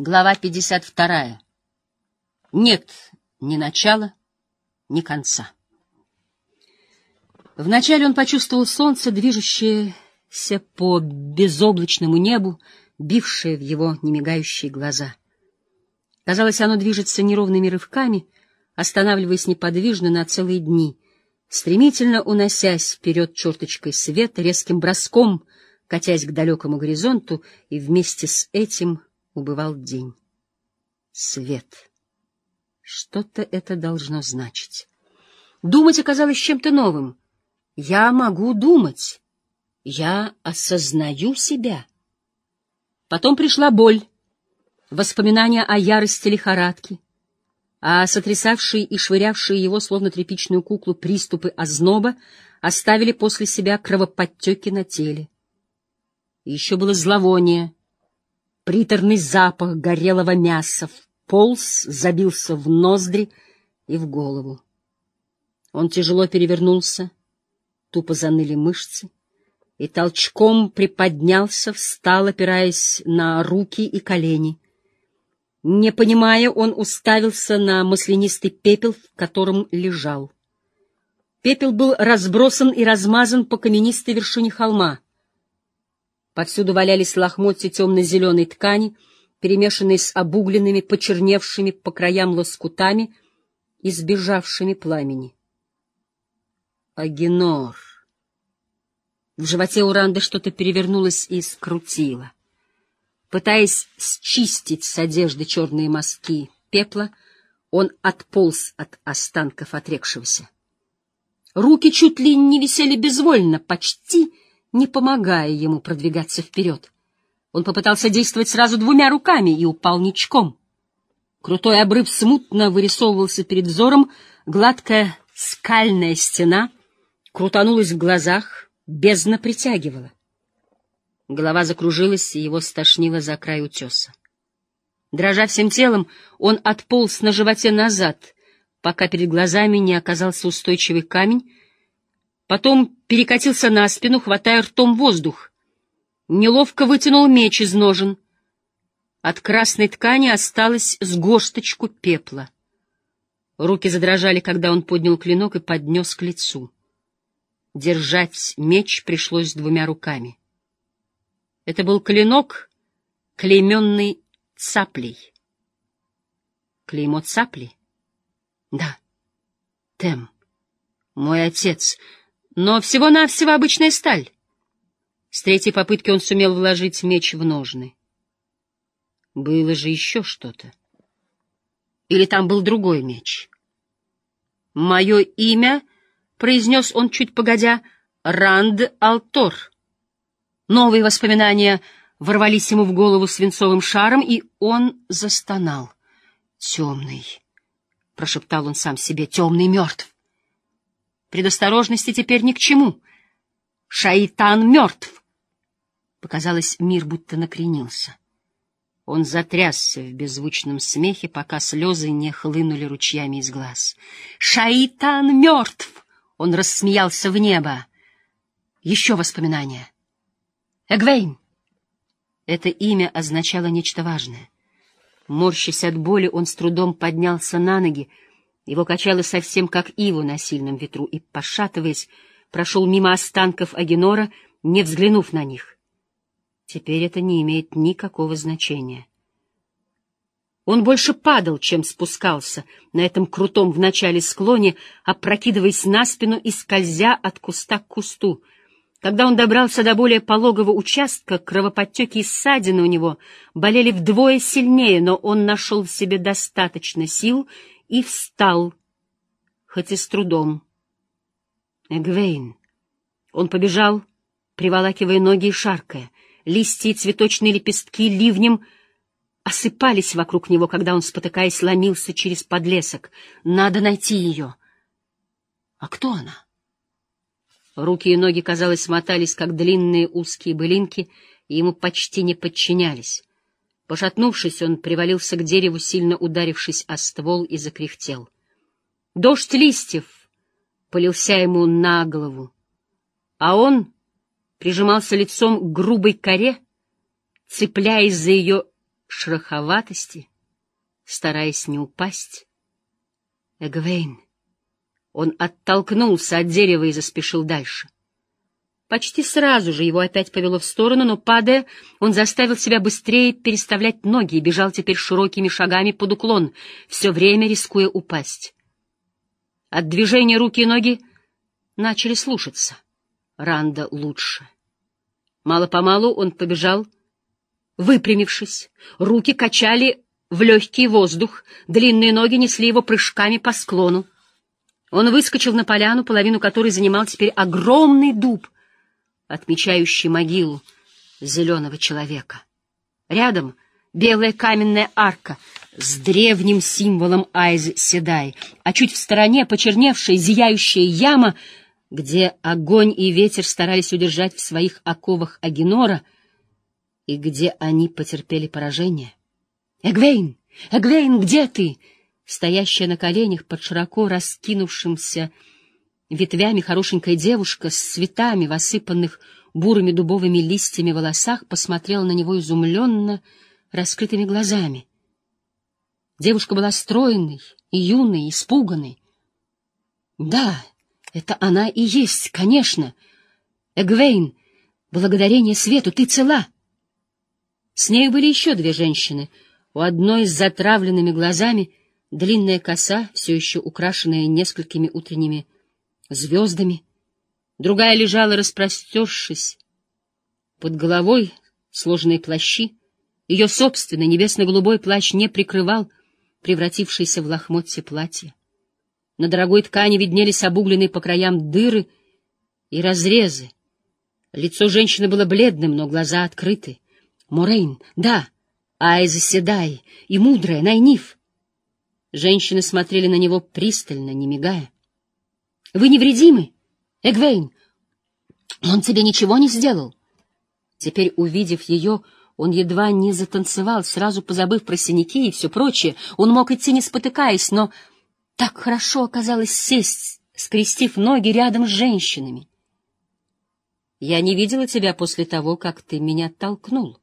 Глава 52. Нет ни начала, ни конца. Вначале он почувствовал солнце, движущееся по безоблачному небу, бившее в его немигающие глаза. Казалось, оно движется неровными рывками, останавливаясь неподвижно на целые дни, стремительно уносясь вперед черточкой света, резким броском, катясь к далекому горизонту, и вместе с этим убывал день. Свет. Что-то это должно значить. Думать оказалось чем-то новым. Я могу думать. Я осознаю себя. Потом пришла боль, воспоминания о ярости лихорадки, а сотрясавшие и швырявшие его, словно тряпичную куклу, приступы озноба оставили после себя кровоподтеки на теле. Еще было зловоние — Приторный запах горелого мяса вполз, забился в ноздри и в голову. Он тяжело перевернулся, тупо заныли мышцы, и толчком приподнялся, встал, опираясь на руки и колени. Не понимая, он уставился на маслянистый пепел, в котором лежал. Пепел был разбросан и размазан по каменистой вершине холма — Повсюду валялись лохмотья темно-зеленой ткани, перемешанные с обугленными, почерневшими по краям лоскутами и сбежавшими пламени. Агенор. В животе Уранды что-то перевернулось и скрутило. Пытаясь счистить с одежды черные мазки пепла, он отполз от останков отрекшегося. Руки чуть ли не висели безвольно, почти не помогая ему продвигаться вперед. Он попытался действовать сразу двумя руками и упал ничком. Крутой обрыв смутно вырисовывался перед взором, гладкая скальная стена крутанулась в глазах, бездна притягивала. Голова закружилась, и его стошнило за край утеса. Дрожа всем телом, он отполз на животе назад, пока перед глазами не оказался устойчивый камень, Потом перекатился на спину, хватая ртом воздух. Неловко вытянул меч из ножен. От красной ткани осталось с горсточку пепла. Руки задрожали, когда он поднял клинок и поднес к лицу. Держать меч пришлось двумя руками. Это был клинок, клейменный цаплей. Клеймо цапли? Да. Тем. Мой отец но всего-навсего обычная сталь. С третьей попытки он сумел вложить меч в ножны. Было же еще что-то. Или там был другой меч? «Мое имя», — произнес он чуть погодя, — «Ранд Алтор». Новые воспоминания ворвались ему в голову свинцовым шаром, и он застонал. «Темный», — прошептал он сам себе, — «темный мертв». Предосторожности теперь ни к чему. Шайтан мертв. Показалось, мир будто накренился. Он затрясся в беззвучном смехе, пока слезы не хлынули ручьями из глаз. «Шайтан мертв!» Он рассмеялся в небо. Еще воспоминания. «Эгвейн!» Это имя означало нечто важное. Морщась от боли, он с трудом поднялся на ноги, его качало совсем как иву на сильном ветру, и, пошатываясь, прошел мимо останков Агенора, не взглянув на них. Теперь это не имеет никакого значения. Он больше падал, чем спускался на этом крутом в начале склоне, опрокидываясь на спину и скользя от куста к кусту. Когда он добрался до более пологого участка, кровоподтеки и ссадины у него болели вдвое сильнее, но он нашел в себе достаточно сил и встал, хоть и с трудом. Эгвейн. Он побежал, приволакивая ноги и шаркая. Листья и цветочные лепестки ливнем осыпались вокруг него, когда он, спотыкаясь, ломился через подлесок. Надо найти ее. А кто она? Руки и ноги, казалось, смотались, как длинные узкие былинки, и ему почти не подчинялись. Пошатнувшись, он привалился к дереву, сильно ударившись о ствол, и закряхтел. Дождь листьев полился ему на голову, а он прижимался лицом к грубой коре, цепляясь за ее шероховатости, стараясь не упасть. Эгвейн. Он оттолкнулся от дерева и заспешил дальше. Почти сразу же его опять повело в сторону, но, падая, он заставил себя быстрее переставлять ноги и бежал теперь широкими шагами под уклон, все время рискуя упасть. От движения руки и ноги начали слушаться. Ранда лучше. Мало-помалу он побежал, выпрямившись. Руки качали в легкий воздух, длинные ноги несли его прыжками по склону. Он выскочил на поляну, половину которой занимал теперь огромный дуб — отмечающий могилу зеленого человека. Рядом белая каменная арка с древним символом Айз Седай, а чуть в стороне почерневшая зияющая яма, где огонь и ветер старались удержать в своих оковах Агенора, и где они потерпели поражение. «Эгвейн! Эгвейн, где ты?» Стоящая на коленях под широко раскинувшимся ветвями хорошенькая девушка с цветами в осыпанных бурыми дубовыми листьями волосах посмотрела на него изумленно, раскрытыми глазами. Девушка была стройной и юной, испуганной. Да, это она и есть, конечно. Эгвейн, благодарение свету, ты цела. С нею были еще две женщины. У одной с затравленными глазами длинная коса, все еще украшенная несколькими утренними звездами, другая лежала, распростершись. Под головой сложные плащи, ее собственный небесно-голубой плащ не прикрывал превратившееся в лохмотье платье. На дорогой ткани виднелись обугленные по краям дыры и разрезы. Лицо женщины было бледным, но глаза открыты. Морейн, да, Айза Седай и мудрая Найниф. Женщины смотрели на него пристально, не мигая. Вы невредимы, Эгвейн? Он тебе ничего не сделал? Теперь, увидев ее, он едва не затанцевал, сразу позабыв про синяки и все прочее. Он мог идти, не спотыкаясь, но так хорошо оказалось сесть, скрестив ноги рядом с женщинами. Я не видела тебя после того, как ты меня толкнул.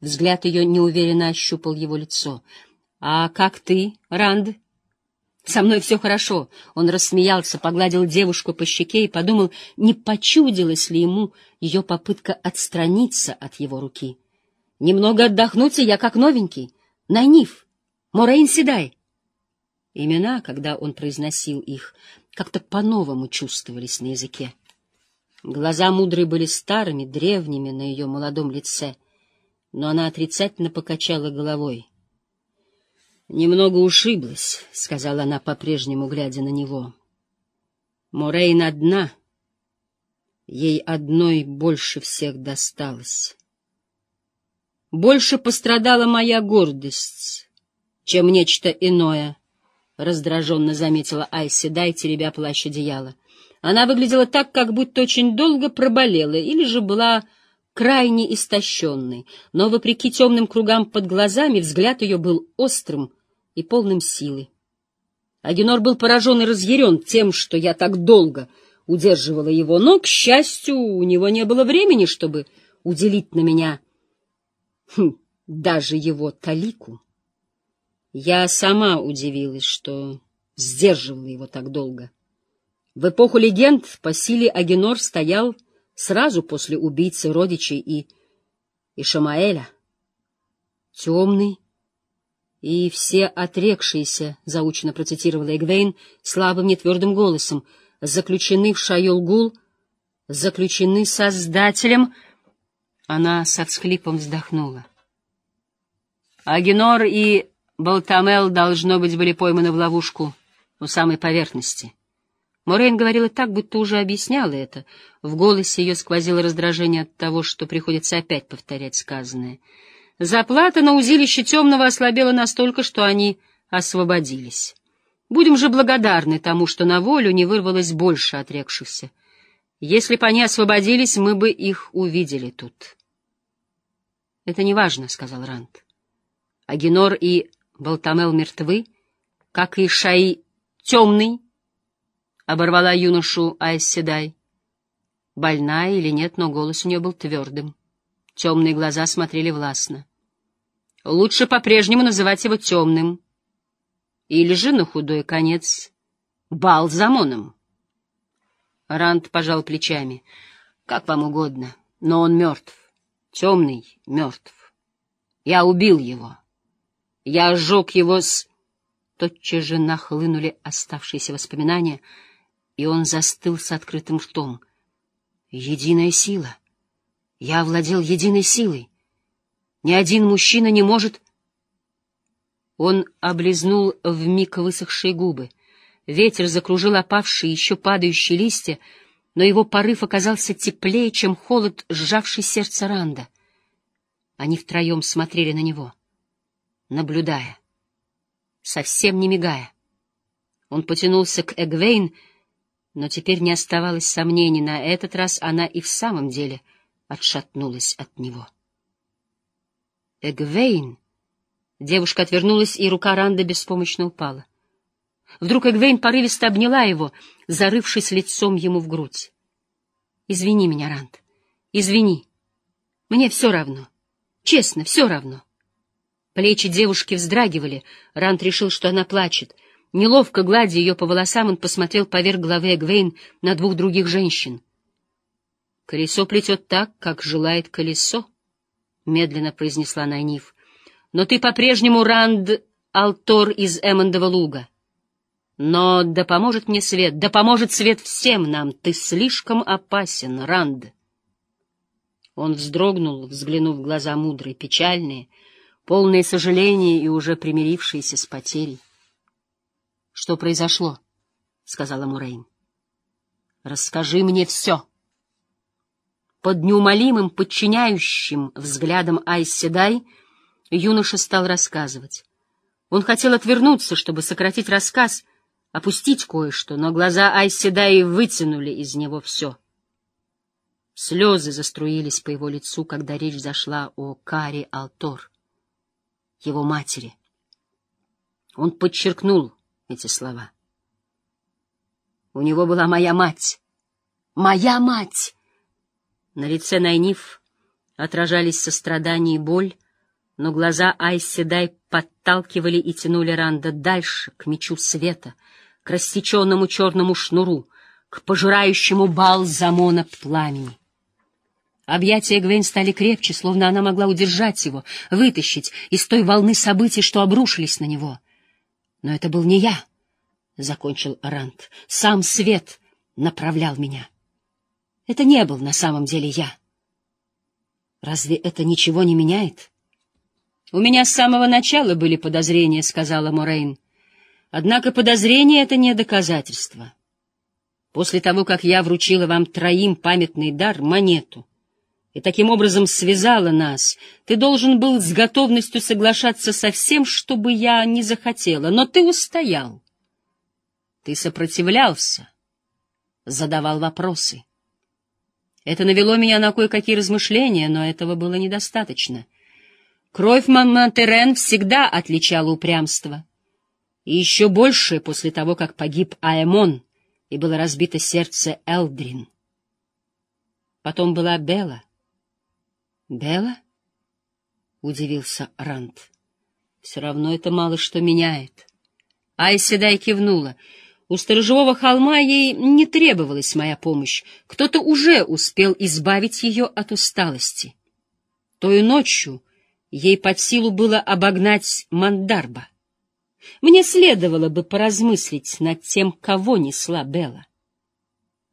Взгляд ее неуверенно ощупал его лицо. — А как ты, Ранд? — со мной все хорошо. Он рассмеялся, погладил девушку по щеке и подумал, не почудилась ли ему ее попытка отстраниться от его руки. Немного отдохнуть, и я как новенький. Найниф, Морейн Седай. Имена, когда он произносил их, как-то по-новому чувствовались на языке. Глаза мудрой были старыми, древними на ее молодом лице, но она отрицательно покачала головой. «Немного ушиблась», — сказала она, по-прежнему глядя на него. «Морейн одна. Ей одной больше всех досталось. Больше пострадала моя гордость, чем нечто иное», — раздраженно заметила Айси, дай теребя плащ одеяла. Она выглядела так, как будто очень долго проболела, или же была крайне истощенной, но, вопреки темным кругам под глазами, взгляд ее был острым, и полным силы. Агенор был поражен и разъярен тем, что я так долго удерживала его, но, к счастью, у него не было времени, чтобы уделить на меня хм, даже его талику. Я сама удивилась, что сдерживала его так долго. В эпоху легенд по силе Агенор стоял сразу после убийцы родичей и Ишамаэля. Темный, и все отрекшиеся, — заучено процитировала Эгвейн слабым нетвердым голосом, — заключены в Шайолгул, заключены Создателем. Она со всхлипом вздохнула. Агенор и Балтамел, должно быть, были пойманы в ловушку у самой поверхности. Морейн говорила так, будто уже объясняла это. В голосе ее сквозило раздражение от того, что приходится опять повторять сказанное — Заплата на узилище темного ослабела настолько, что они освободились. Будем же благодарны тому, что на волю не вырвалось больше отрекшихся. Если бы они освободились, мы бы их увидели тут. — Это не важно, — сказал Ранд. Агинор и Балтамел мертвы, как и Шаи темный, — оборвала юношу Айседай. Больная или нет, но голос у нее был твердым. Темные глаза смотрели властно. Лучше по-прежнему называть его темным. Или же, на худой конец, Балзамоном. Ранд пожал плечами. Как вам угодно, но он мертв. Темный мертв. Я убил его. Я сжег его с... Тотчас же нахлынули оставшиеся воспоминания, и он застыл с открытым ртом. Единая сила. Я овладел единой силой. Ни один мужчина не может... Он облизнул вмиг высохшие губы. Ветер закружил опавшие, еще падающие листья, но его порыв оказался теплее, чем холод, сжавший сердце Ранда. Они втроем смотрели на него, наблюдая, совсем не мигая. Он потянулся к Эгвейн, но теперь не оставалось сомнений, на этот раз она и в самом деле отшатнулась от него. Эгвейн! Девушка отвернулась, и рука Ранда беспомощно упала. Вдруг Эгвейн порывисто обняла его, зарывшись лицом ему в грудь. — Извини меня, Ранд, извини. Мне все равно. Честно, все равно. Плечи девушки вздрагивали. Ранд решил, что она плачет. Неловко гладя ее по волосам, он посмотрел поверх головы Эгвейн на двух других женщин. — Колесо плетет так, как желает колесо, — медленно произнесла Найниф. — Но ты по-прежнему Ранд Алтор из Эммондова луга. Но да поможет мне свет, да поможет свет всем нам. Ты слишком опасен, Ранд. Он вздрогнул, взглянув в глаза мудрые, печальные, полные сожаления и уже примирившиеся с потерей. — Что произошло? — сказала Мурейн. — Расскажи мне все. Под неумолимым, подчиняющим взглядом Айседай юноша стал рассказывать. Он хотел отвернуться, чтобы сократить рассказ, опустить кое-что, но глаза Айседаи вытянули из него все. Слезы заструились по его лицу, когда речь зашла о Кари Алтор, его матери. Он подчеркнул эти слова. У него была моя мать. Моя мать! На лице Найниф отражались сострадание и боль, но глаза Айседай подталкивали и тянули Ранда дальше, к мечу света — к рассеченному черному шнуру, к пожирающему бал замона пламени. Объятия Гвен стали крепче, словно она могла удержать его, вытащить из той волны событий, что обрушились на него. Но это был не я, — закончил Арант. Сам свет направлял меня. Это не был на самом деле я. Разве это ничего не меняет? — У меня с самого начала были подозрения, — сказала Морейн. Однако подозрение — это не доказательство. После того, как я вручила вам троим памятный дар, монету, и таким образом связала нас, ты должен был с готовностью соглашаться со всем, что бы я не захотела, но ты устоял. Ты сопротивлялся, задавал вопросы. Это навело меня на кое-какие размышления, но этого было недостаточно. Кровь Мамонтерен всегда отличала упрямство — и еще больше после того, как погиб Аэмон и было разбито сердце Элдрин. Потом была Бела. Бела? удивился Ранд. Все равно это мало что меняет. Айседай кивнула. У сторожевого холма ей не требовалась моя помощь. Кто-то уже успел избавить ее от усталости. Той ночью ей под силу было обогнать Мандарба. Мне следовало бы поразмыслить над тем, кого несла Белла.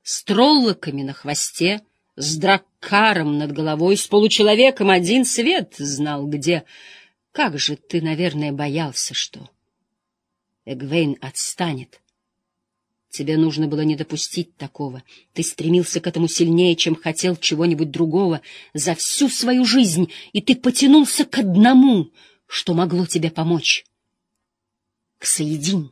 С троллоками на хвосте, с драккаром над головой, с получеловеком один свет знал где. Как же ты, наверное, боялся, что... Эгвейн отстанет. Тебе нужно было не допустить такого. Ты стремился к этому сильнее, чем хотел чего-нибудь другого за всю свою жизнь, и ты потянулся к одному, что могло тебе помочь к Соединь.